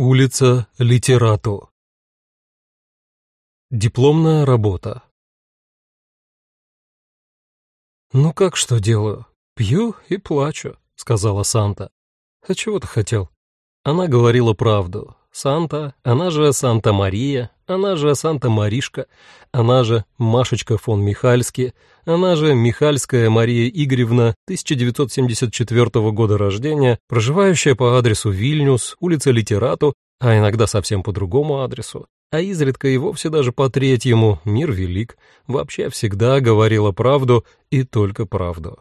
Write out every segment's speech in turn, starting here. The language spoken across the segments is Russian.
Улица Литерату. Дипломная работа. «Ну как что делаю? Пью и плачу», — сказала Санта. «А чего ты хотел?» Она говорила правду. Санта, она же Санта-Мария, она же Санта-Маришка, она же Машечка фон Михальски, она же Михальская Мария Игоревна, 1974 года рождения, проживающая по адресу Вильнюс, улица Литерату, а иногда совсем по другому адресу, а изредка и вовсе даже по третьему, мир велик, вообще всегда говорила правду и только правду.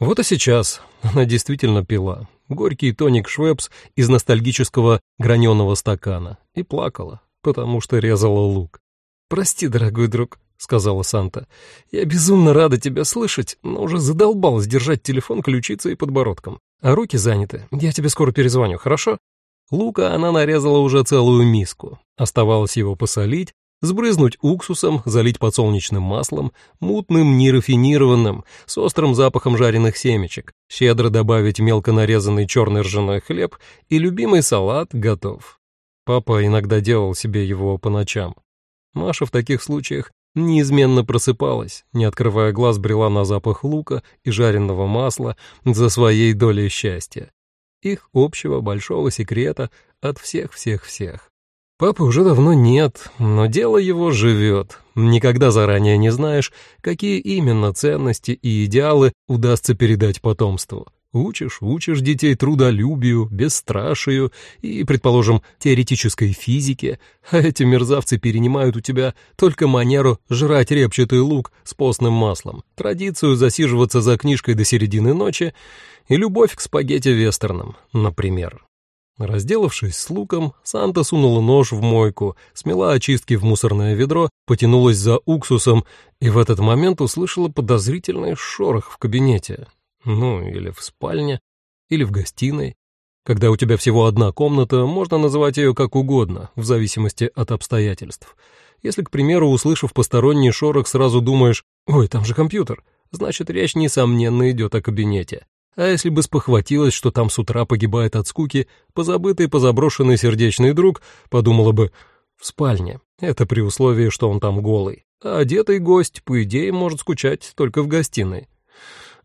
Вот и сейчас она действительно пила горький тоник Швепс из ностальгического граненого стакана и плакала, потому что резала лук. «Прости, дорогой друг», — сказала Санта. «Я безумно рада тебя слышать, но уже задолбалась держать телефон ключицей и подбородком. А руки заняты. Я тебе скоро перезвоню, хорошо?» Лука она нарезала уже целую миску. Оставалось его посолить, сбрызнуть уксусом, залить подсолнечным маслом, мутным, нерафинированным, с острым запахом жареных семечек, щедро добавить мелко нарезанный черный ржаной хлеб, и любимый салат готов. Папа иногда делал себе его по ночам. Маша в таких случаях неизменно просыпалась, не открывая глаз брела на запах лука и жареного масла за своей долей счастья. Их общего большого секрета от всех-всех-всех. Папы уже давно нет, но дело его живет. Никогда заранее не знаешь, какие именно ценности и идеалы удастся передать потомству. Учишь, учишь детей трудолюбию, бесстрашию и, предположим, теоретической физике, а эти мерзавцы перенимают у тебя только манеру жрать репчатый лук с постным маслом, традицию засиживаться за книжкой до середины ночи и любовь к спагетти-вестернам, например. Разделавшись с луком, Санта сунула нож в мойку, смела очистки в мусорное ведро, потянулась за уксусом и в этот момент услышала подозрительный шорох в кабинете. Ну, или в спальне, или в гостиной. Когда у тебя всего одна комната, можно называть ее как угодно, в зависимости от обстоятельств. Если, к примеру, услышав посторонний шорох, сразу думаешь «Ой, там же компьютер», значит, речь, несомненно, идет о кабинете. А если бы спохватилась, что там с утра погибает от скуки, позабытый, позаброшенный сердечный друг, подумала бы «в спальне». Это при условии, что он там голый. А одетый гость, по идее, может скучать только в гостиной.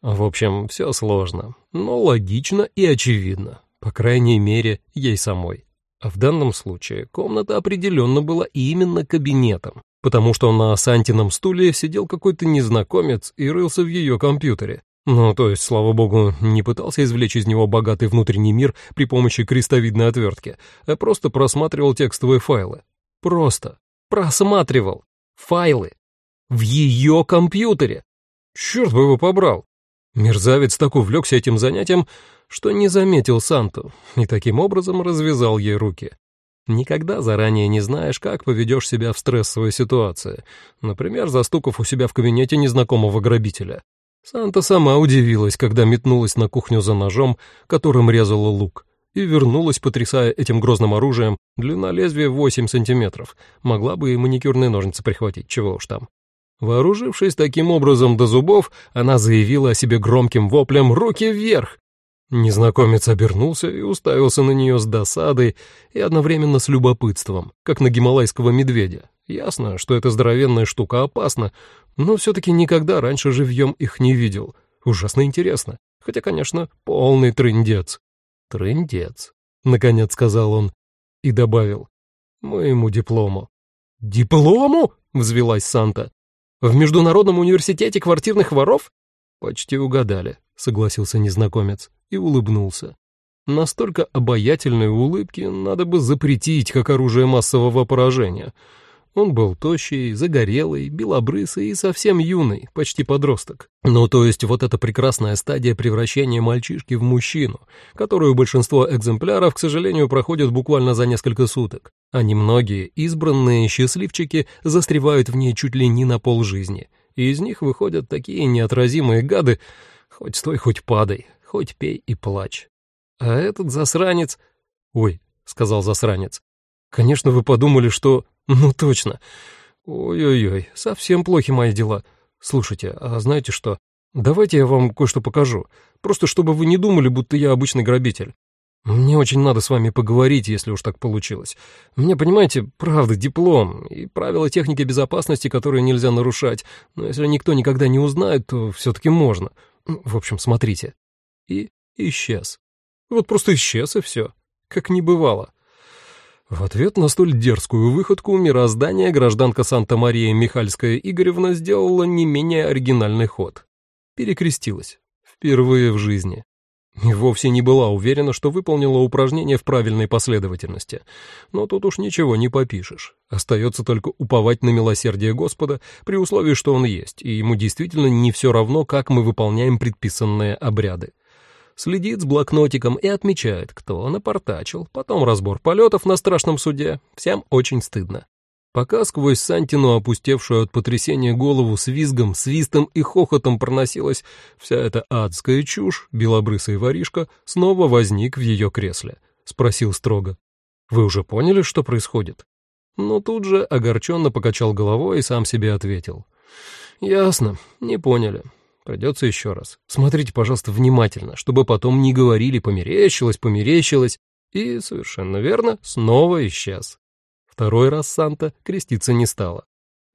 В общем, все сложно, но логично и очевидно, по крайней мере, ей самой. А в данном случае комната определенно была именно кабинетом, потому что на Сантином стуле сидел какой-то незнакомец и рылся в ее компьютере. Ну, то есть, слава богу, не пытался извлечь из него богатый внутренний мир при помощи крестовидной отвертки, а просто просматривал текстовые файлы. Просто просматривал файлы в ее компьютере. Черт бы его побрал. Мерзавец так увлекся этим занятием, что не заметил Санту и таким образом развязал ей руки. Никогда заранее не знаешь, как поведешь себя в стрессовой ситуации, например, застукав у себя в кабинете незнакомого грабителя. Санта сама удивилась, когда метнулась на кухню за ножом, которым резала лук, и вернулась, потрясая этим грозным оружием, длина лезвия 8 сантиметров. Могла бы и маникюрные ножницы прихватить, чего уж там. Вооружившись таким образом до зубов, она заявила о себе громким воплем «Руки вверх!». Незнакомец обернулся и уставился на нее с досадой и одновременно с любопытством, как на гималайского медведя. Ясно, что эта здоровенная штука опасна, но все-таки никогда раньше живьем их не видел. Ужасно интересно. Хотя, конечно, полный трындец. «Трындец», — наконец сказал он и добавил, «моему диплому». «Диплому?» — взвелась Санта. В Международном университете квартирных воров? Почти угадали, согласился незнакомец и улыбнулся. Настолько обаятельной улыбки надо бы запретить как оружие массового поражения. Он был тощий, загорелый, белобрысый и совсем юный, почти подросток. Ну, то есть вот эта прекрасная стадия превращения мальчишки в мужчину, которую большинство экземпляров, к сожалению, проходят буквально за несколько суток, а немногие избранные счастливчики застревают в ней чуть ли не на полжизни, и из них выходят такие неотразимые гады, хоть стой, хоть падай, хоть пей и плачь. А этот засранец... Ой, — сказал засранец, — конечно, вы подумали, что ну точно. Ой-ой-ой, совсем плохи мои дела. Слушайте, а знаете что? Давайте я вам кое-что покажу. Просто чтобы вы не думали, будто я обычный грабитель. Мне очень надо с вами поговорить, если уж так получилось. Мне, понимаете, правда, диплом и правила техники безопасности, которые нельзя нарушать. Но если никто никогда не узнает, то все-таки можно. В общем, смотрите. И исчез. Вот просто исчез, и все. Как не бывало. В ответ на столь дерзкую выходку мироздания гражданка Санта-Мария Михальская Игоревна сделала не менее оригинальный ход. Перекрестилась. Впервые в жизни. И вовсе не была уверена, что выполнила упражнение в правильной последовательности. Но тут уж ничего не попишешь. Остается только уповать на милосердие Господа при условии, что Он есть, и Ему действительно не все равно, как мы выполняем предписанные обряды. Следит с блокнотиком и отмечает, кто напортачил. Потом разбор полетов на страшном суде. Всем очень стыдно. Пока сквозь Сантину, опустевшую от потрясения голову с визгом, свистом и хохотом проносилась вся эта адская чушь, белобрысый воришка снова возник в ее кресле. Спросил строго. «Вы уже поняли, что происходит?» Но тут же огорченно покачал головой и сам себе ответил. «Ясно, не поняли. Придется еще раз. Смотрите, пожалуйста, внимательно, чтобы потом не говорили «померещилось, померещилось». И, совершенно верно, снова исчез. Второй раз Санта креститься не стала.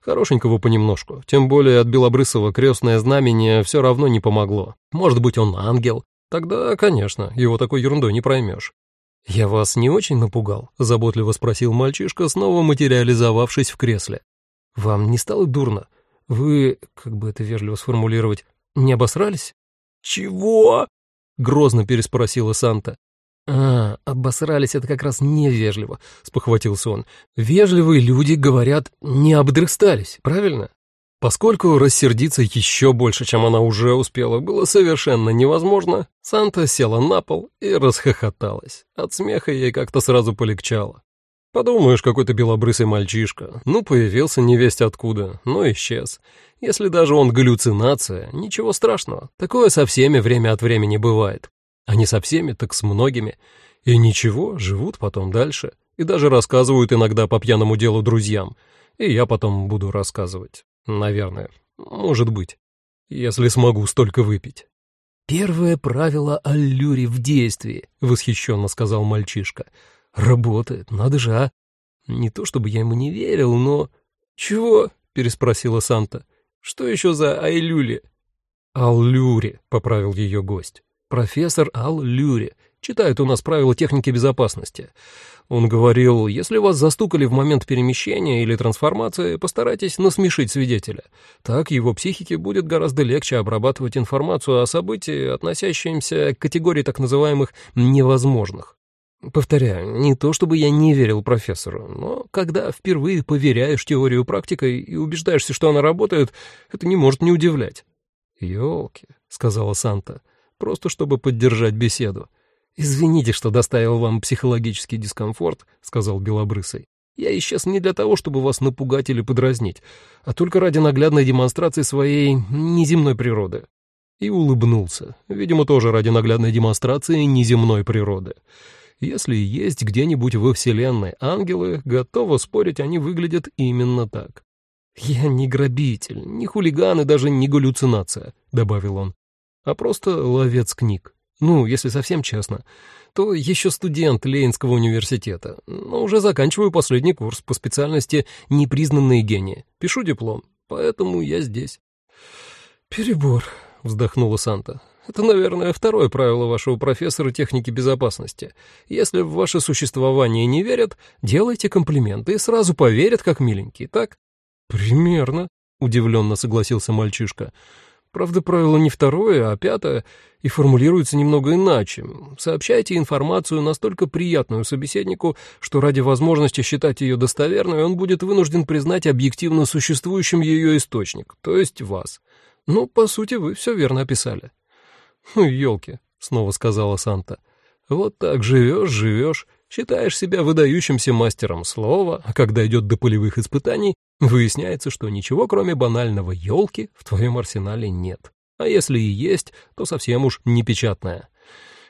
Хорошенького понемножку, тем более от Белобрысова крестное знамение все равно не помогло. Может быть, он ангел? Тогда, конечно, его такой ерундой не проймешь. «Я вас не очень напугал?» — заботливо спросил мальчишка, снова материализовавшись в кресле. «Вам не стало дурно? Вы, как бы это вежливо сформулировать, не обосрались?» «Чего?» — грозно переспросила Санта. «А, обосрались — это как раз невежливо», — спохватился он. «Вежливые люди говорят, не обдрыстались, правильно?» Поскольку рассердиться еще больше, чем она уже успела, было совершенно невозможно, Санта села на пол и расхохоталась. От смеха ей как-то сразу полегчало. Подумаешь, какой-то белобрысый мальчишка. Ну, появился невесть откуда, но исчез. Если даже он галлюцинация, ничего страшного. Такое со всеми время от времени бывает. А не со всеми, так с многими. И ничего, живут потом дальше. И даже рассказывают иногда по пьяному делу друзьям. И я потом буду рассказывать. Наверное. Может быть. Если смогу столько выпить. «Первое правило аллюри в действии», — восхищенно сказал мальчишка. «Работает, надо же, а!» Не то чтобы я ему не верил, но... «Чего?» — переспросила Санта. «Что еще за Айлюли?» «Аллюри», — поправил ее гость. Профессор Ал Люри читает у нас правила техники безопасности. Он говорил, если вас застукали в момент перемещения или трансформации, постарайтесь насмешить свидетеля. Так его психике будет гораздо легче обрабатывать информацию о событии, относящемся к категории так называемых «невозможных». Повторяю, не то чтобы я не верил профессору, но когда впервые поверяешь теорию практикой и убеждаешься, что она работает, это не может не удивлять. «Елки», — сказала Санта, — просто чтобы поддержать беседу. «Извините, что доставил вам психологический дискомфорт», — сказал Белобрысый. «Я исчез не для того, чтобы вас напугать или подразнить, а только ради наглядной демонстрации своей неземной природы». И улыбнулся, видимо, тоже ради наглядной демонстрации неземной природы. Если есть где-нибудь во Вселенной ангелы, готово спорить, они выглядят именно так. «Я не грабитель, не хулиган и даже не галлюцинация», — добавил он а просто ловец книг. Ну, если совсем честно, то еще студент Лейнского университета, но уже заканчиваю последний курс по специальности «Непризнанные гении». Пишу диплом, поэтому я здесь. «Перебор», — вздохнула Санта. «Это, наверное, второе правило вашего профессора техники безопасности. Если в ваше существование не верят, делайте комплименты и сразу поверят, как миленький, так?» «Примерно», — удивленно согласился мальчишка. Правда, правило не второе, а пятое, и формулируется немного иначе. Сообщайте информацию настолько приятную собеседнику, что ради возможности считать ее достоверной он будет вынужден признать объективно существующим ее источник, то есть вас. Ну, по сути, вы все верно описали. «Ну, елки», — снова сказала Санта. «Вот так живешь, живешь, считаешь себя выдающимся мастером слова, а когда идет до полевых испытаний, Выясняется, что ничего, кроме банального елки, в твоем арсенале нет. А если и есть, то совсем уж не печатная.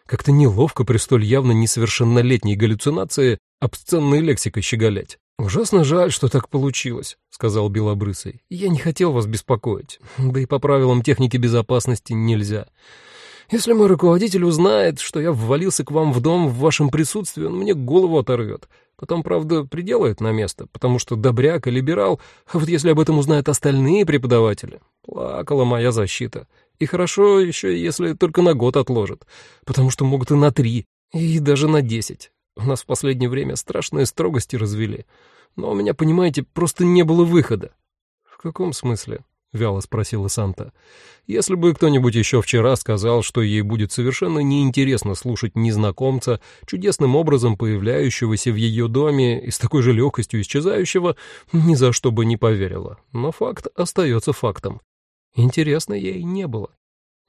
Как-то неловко при столь явно несовершеннолетней галлюцинации обсценной лексикой щеголять. «Ужасно жаль, что так получилось», — сказал Белобрысый. «Я не хотел вас беспокоить, да и по правилам техники безопасности нельзя. Если мой руководитель узнает, что я ввалился к вам в дом в вашем присутствии, он мне голову оторвет. Потом, правда, приделает на место, потому что добряк и либерал, а вот если об этом узнают остальные преподаватели, плакала моя защита. И хорошо еще, если только на год отложат, потому что могут и на три, и даже на десять. У нас в последнее время страшные строгости развели. Но у меня, понимаете, просто не было выхода. В каком смысле? — вяло спросила Санта. «Если бы кто-нибудь еще вчера сказал, что ей будет совершенно неинтересно слушать незнакомца, чудесным образом появляющегося в ее доме и с такой же легкостью исчезающего, ни за что бы не поверила. Но факт остается фактом. Интересно ей не было.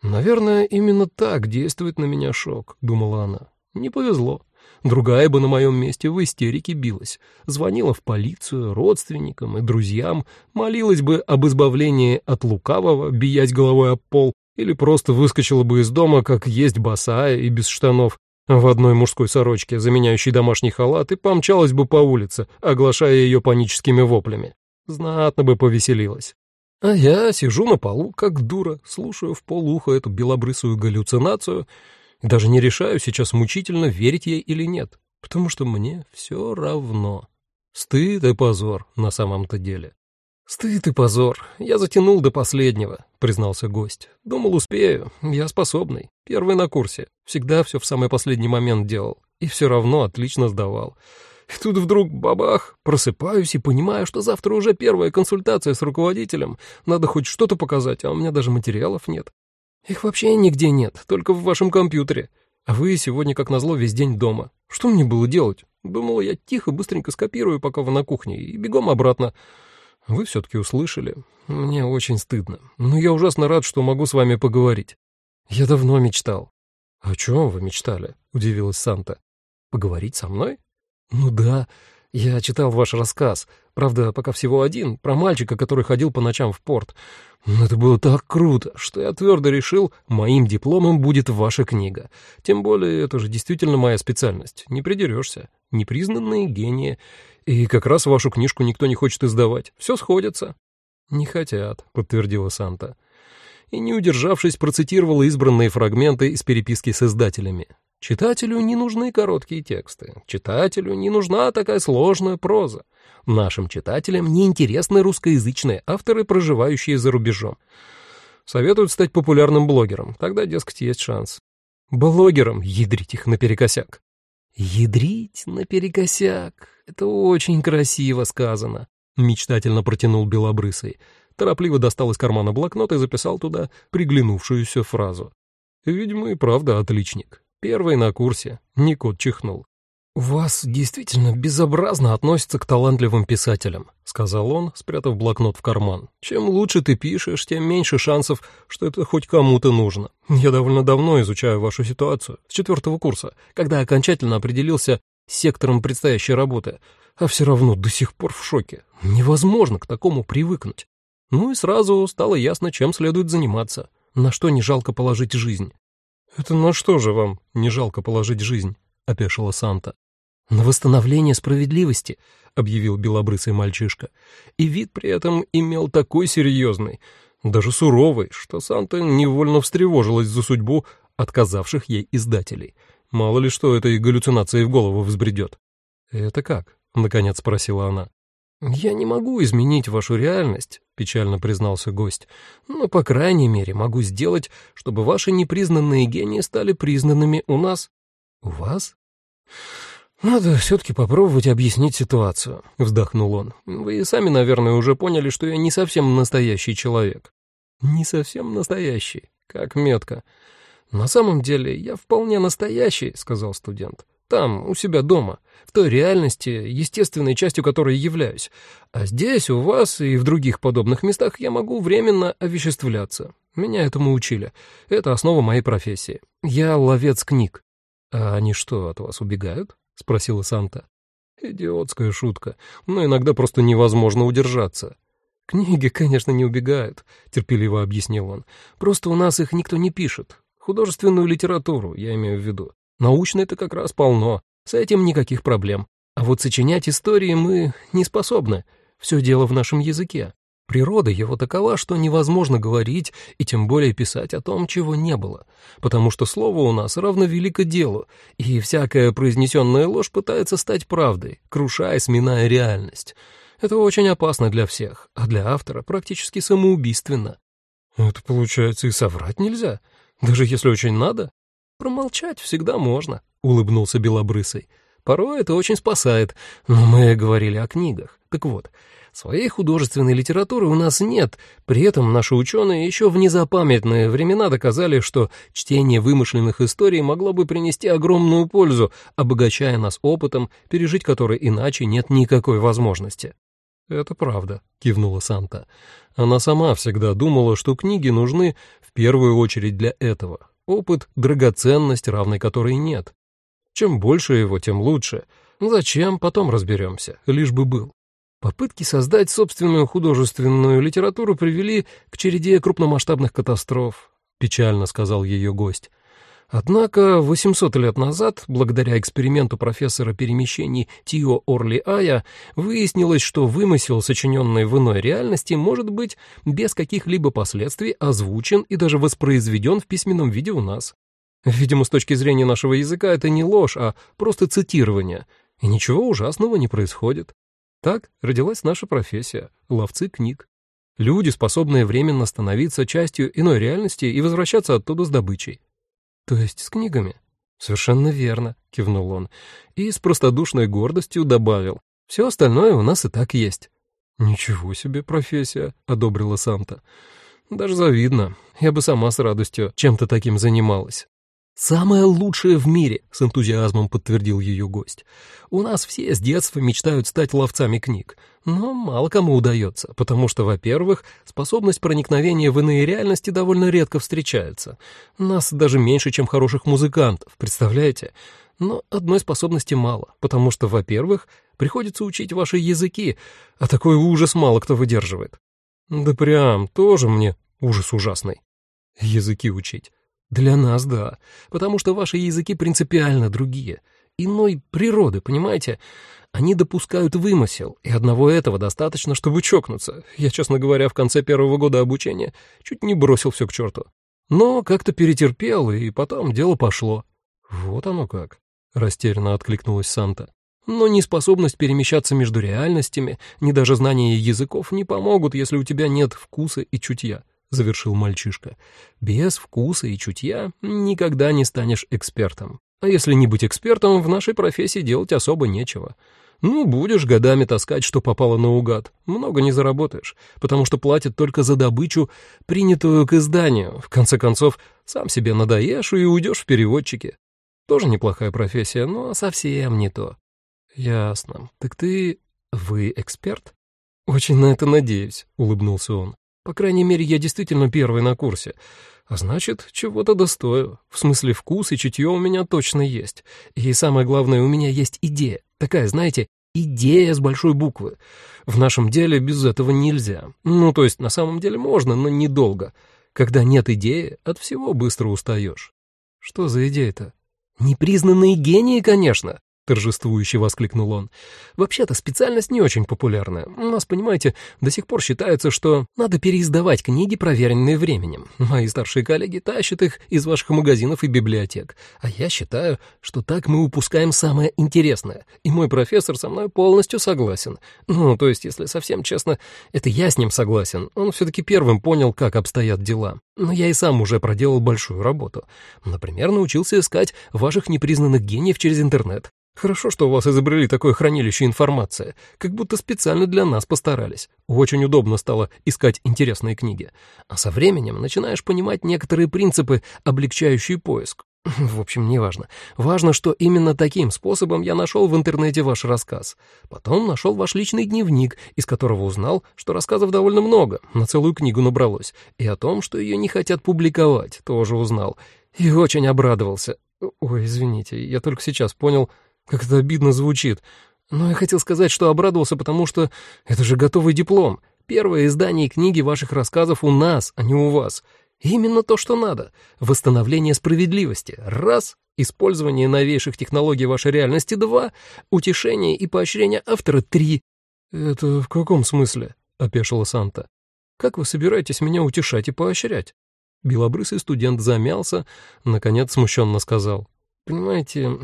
«Наверное, именно так действует на меня шок», — думала она. «Не повезло». Другая бы на моем месте в истерике билась, звонила в полицию, родственникам и друзьям, молилась бы об избавлении от лукавого, биясь головой об пол, или просто выскочила бы из дома, как есть босая и без штанов, в одной мужской сорочке, заменяющей домашний халат, и помчалась бы по улице, оглашая ее паническими воплями. Знатно бы повеселилась. А я сижу на полу, как дура, слушаю в полуха эту белобрысую галлюцинацию — даже не решаю сейчас мучительно, верить ей или нет, потому что мне все равно. Стыд и позор на самом-то деле. «Стыд и позор. Я затянул до последнего», — признался гость. «Думал, успею. Я способный. Первый на курсе. Всегда все в самый последний момент делал. И все равно отлично сдавал. И тут вдруг бабах, просыпаюсь и понимаю, что завтра уже первая консультация с руководителем. Надо хоть что-то показать, а у меня даже материалов нет. Их вообще нигде нет, только в вашем компьютере. А вы сегодня, как назло, весь день дома. Что мне было делать? Думала, я тихо, быстренько скопирую, пока вы на кухне, и бегом обратно. Вы все-таки услышали. Мне очень стыдно. Но я ужасно рад, что могу с вами поговорить. Я давно мечтал. О чем вы мечтали? Удивилась Санта. Поговорить со мной? Ну да, я читал ваш рассказ. Правда, пока всего один, про мальчика, который ходил по ночам в порт. Но это было так круто, что я твердо решил, моим дипломом будет ваша книга. Тем более, это же действительно моя специальность. Не придерешься. Непризнанные гении. И как раз вашу книжку никто не хочет издавать. Все сходится. Не хотят, подтвердила Санта. И, не удержавшись, процитировала избранные фрагменты из переписки с издателями. Читателю не нужны короткие тексты. Читателю не нужна такая сложная проза. Нашим читателям неинтересны русскоязычные авторы, проживающие за рубежом. Советуют стать популярным блогером, тогда, дескать, есть шанс. Блогерам ядрить их наперекосяк. «Ядрить наперекосяк» — это очень красиво сказано, — мечтательно протянул Белобрысый. Торопливо достал из кармана блокнот и записал туда приглянувшуюся фразу. Видимо, и правда отличник. Первый на курсе. Не кот чихнул. «У вас действительно безобразно относятся к талантливым писателям», — сказал он, спрятав блокнот в карман. «Чем лучше ты пишешь, тем меньше шансов, что это хоть кому-то нужно. Я довольно давно изучаю вашу ситуацию, с четвертого курса, когда окончательно определился с сектором предстоящей работы, а все равно до сих пор в шоке. Невозможно к такому привыкнуть. Ну и сразу стало ясно, чем следует заниматься, на что не жалко положить жизнь». «Это на что же вам не жалко положить жизнь?» — опешила Санта. «На восстановление справедливости», — объявил белобрысый мальчишка. И вид при этом имел такой серьезный, даже суровый, что Санта невольно встревожилась за судьбу отказавших ей издателей. Мало ли что этой галлюцинацией в голову взбредет. «Это как?» — наконец спросила она. «Я не могу изменить вашу реальность», — печально признался гость, «но, по крайней мере, могу сделать, чтобы ваши непризнанные гении стали признанными у нас». «У вас?» «Надо все-таки попробовать объяснить ситуацию», — вздохнул он. «Вы сами, наверное, уже поняли, что я не совсем настоящий человек». «Не совсем настоящий, как метко». «На самом деле я вполне настоящий», — сказал студент. «Там, у себя дома, в той реальности, естественной частью которой являюсь. А здесь, у вас и в других подобных местах я могу временно овеществляться. Меня этому учили. Это основа моей профессии. Я ловец книг». «А они что, от вас убегают?» — спросила Санта. «Идиотская шутка, но иногда просто невозможно удержаться». «Книги, конечно, не убегают», — терпеливо объяснил он. «Просто у нас их никто не пишет. Художественную литературу, я имею в виду. Научной-то как раз полно, с этим никаких проблем. А вот сочинять истории мы не способны. Все дело в нашем языке. Природа его такова, что невозможно говорить и тем более писать о том, чего не было, потому что слово у нас равно велико делу, и всякая произнесенная ложь пытается стать правдой, крушая, сминая реальность. Это очень опасно для всех, а для автора практически самоубийственно. Это, получается, и соврать нельзя, даже если очень надо? Промолчать всегда можно, — улыбнулся Белобрысый. Порой это очень спасает, но мы говорили о книгах. Так вот, своей художественной литературы у нас нет, при этом наши ученые еще в незапамятные времена доказали, что чтение вымышленных историй могло бы принести огромную пользу, обогащая нас опытом, пережить который иначе нет никакой возможности. «Это правда», — кивнула Санта. Она сама всегда думала, что книги нужны в первую очередь для этого. Опыт — драгоценность, равной которой нет. Чем больше его, тем лучше. Зачем, потом разберемся, лишь бы был. Попытки создать собственную художественную литературу привели к череде крупномасштабных катастроф, печально сказал ее гость. Однако 800 лет назад, благодаря эксперименту профессора перемещений Тио Орли Ая, выяснилось, что вымысел, сочиненный в иной реальности, может быть без каких-либо последствий озвучен и даже воспроизведен в письменном виде у нас. Видимо, с точки зрения нашего языка это не ложь, а просто цитирование, и ничего ужасного не происходит. Так родилась наша профессия — ловцы книг. Люди, способные временно становиться частью иной реальности и возвращаться оттуда с добычей. «То есть с книгами?» «Совершенно верно», — кивнул он, и с простодушной гордостью добавил. «Все остальное у нас и так есть». «Ничего себе профессия», — одобрила Санта. «Даже завидно. Я бы сама с радостью чем-то таким занималась». «Самое лучшее в мире», — с энтузиазмом подтвердил ее гость. «У нас все с детства мечтают стать ловцами книг, но мало кому удается, потому что, во-первых, способность проникновения в иные реальности довольно редко встречается. Нас даже меньше, чем хороших музыкантов, представляете? Но одной способности мало, потому что, во-первых, приходится учить ваши языки, а такой ужас мало кто выдерживает». «Да прям, тоже мне ужас ужасный. Языки учить». Для нас, да, потому что ваши языки принципиально другие, иной природы, понимаете? Они допускают вымысел, и одного этого достаточно, чтобы чокнуться. Я, честно говоря, в конце первого года обучения чуть не бросил все к черту. Но как-то перетерпел, и потом дело пошло. Вот оно как, растерянно откликнулась Санта. Но ни способность перемещаться между реальностями, ни даже знание языков не помогут, если у тебя нет вкуса и чутья завершил мальчишка. Без вкуса и чутья никогда не станешь экспертом. А если не быть экспертом, в нашей профессии делать особо нечего. Ну, будешь годами таскать, что попало наугад. Много не заработаешь, потому что платят только за добычу, принятую к изданию. В конце концов, сам себе надоешь и уйдешь в переводчики. Тоже неплохая профессия, но совсем не то. Ясно. Так ты... вы эксперт? Очень на это надеюсь, улыбнулся он. По крайней мере, я действительно первый на курсе. А значит, чего-то достою. В смысле, вкус и чутье у меня точно есть. И самое главное, у меня есть идея. Такая, знаете, идея с большой буквы. В нашем деле без этого нельзя. Ну, то есть, на самом деле можно, но недолго. Когда нет идеи, от всего быстро устаешь. Что за идея-то? Непризнанные гении, конечно. — торжествующе воскликнул он. «Вообще-то специальность не очень популярная. У нас, понимаете, до сих пор считается, что надо переиздавать книги, проверенные временем. Мои старшие коллеги тащат их из ваших магазинов и библиотек. А я считаю, что так мы упускаем самое интересное. И мой профессор со мной полностью согласен. Ну, то есть, если совсем честно, это я с ним согласен. Он все-таки первым понял, как обстоят дела. Но я и сам уже проделал большую работу. Например, научился искать ваших непризнанных гениев через интернет. Хорошо, что у вас изобрели такое хранилище информации, как будто специально для нас постарались. Очень удобно стало искать интересные книги. А со временем начинаешь понимать некоторые принципы, облегчающие поиск. В общем, неважно. Важно, что именно таким способом я нашел в интернете ваш рассказ. Потом нашел ваш личный дневник, из которого узнал, что рассказов довольно много, на целую книгу набралось. И о том, что ее не хотят публиковать, тоже узнал. И очень обрадовался. Ой, извините, я только сейчас понял, как это обидно звучит. Но я хотел сказать, что обрадовался, потому что это же готовый диплом. Первое издание книги ваших рассказов у нас, а не у вас. Именно то, что надо. Восстановление справедливости. Раз. Использование новейших технологий вашей реальности. Два. Утешение и поощрение автора. Три. «Это в каком смысле?» — опешила Санта. Как вы собираетесь меня утешать и поощрять?» Белобрысый студент замялся, наконец смущенно сказал. «Понимаете,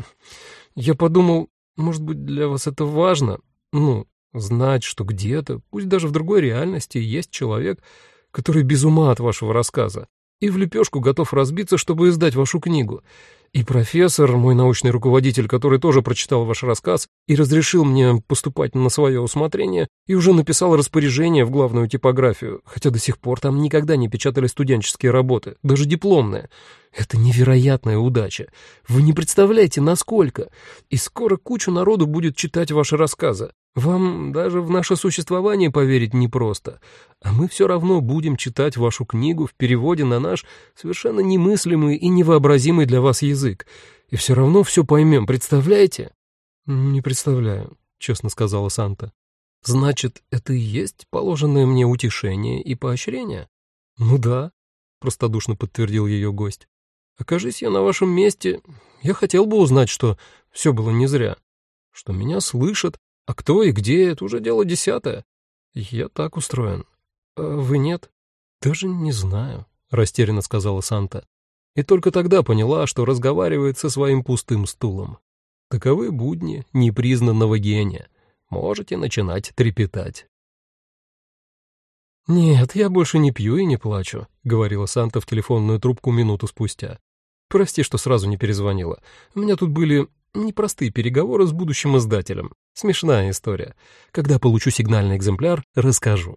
я подумал, может быть, для вас это важно? Ну, знать, что где-то, пусть даже в другой реальности, есть человек, который без ума от вашего рассказа и в лепешку готов разбиться, чтобы издать вашу книгу. И профессор, мой научный руководитель, который тоже прочитал ваш рассказ и разрешил мне поступать на свое усмотрение, и уже написал распоряжение в главную типографию, хотя до сих пор там никогда не печатали студенческие работы, даже дипломные. Это невероятная удача. Вы не представляете, насколько. И скоро кучу народу будет читать ваши рассказы. Вам даже в наше существование поверить непросто, а мы все равно будем читать вашу книгу в переводе на наш совершенно немыслимый и невообразимый для вас язык, и все равно все поймем, представляете?» «Не представляю», — честно сказала Санта. «Значит, это и есть положенное мне утешение и поощрение?» «Ну да», — простодушно подтвердил ее гость. «Окажись я на вашем месте, я хотел бы узнать, что все было не зря, что меня слышат, а кто и где — это уже дело десятое. Я так устроен. А вы нет? Даже не знаю, — растерянно сказала Санта. И только тогда поняла, что разговаривает со своим пустым стулом. Таковы будни непризнанного гения. Можете начинать трепетать. «Нет, я больше не пью и не плачу», — говорила Санта в телефонную трубку минуту спустя. «Прости, что сразу не перезвонила. У меня тут были непростые переговоры с будущим издателем. Смешная история. Когда получу сигнальный экземпляр, расскажу.